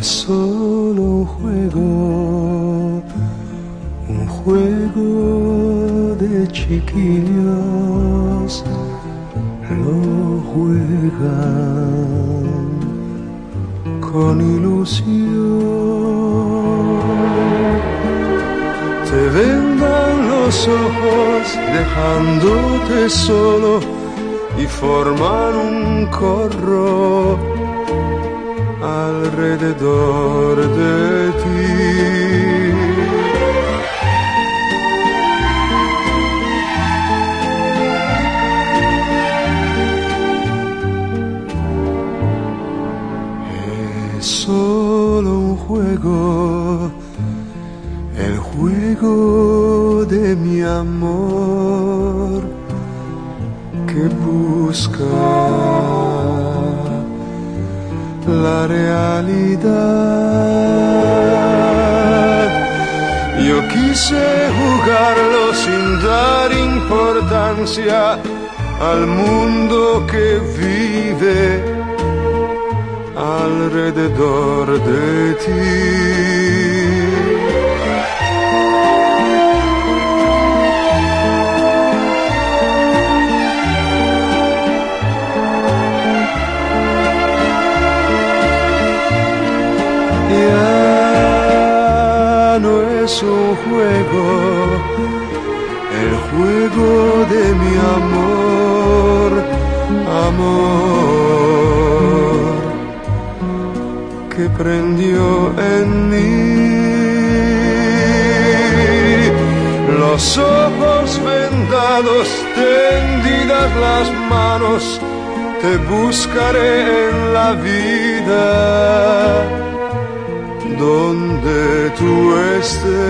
es solo un juego, un juego de chiquillos, lo juegan con ilusión. Te vendan los ojos dejándote solo y forman un corro alrededor de ti. Es solo un juego, el juego de mi amor que busca la realidad. Yo quise jugarlo sin dar importancia al mundo que vive alrededor de ti. Juego, el juego de mi amor, amor que prendió en mí. Los ojos vendados, tendidas las manos, te buscaré en la vida donde tú estés.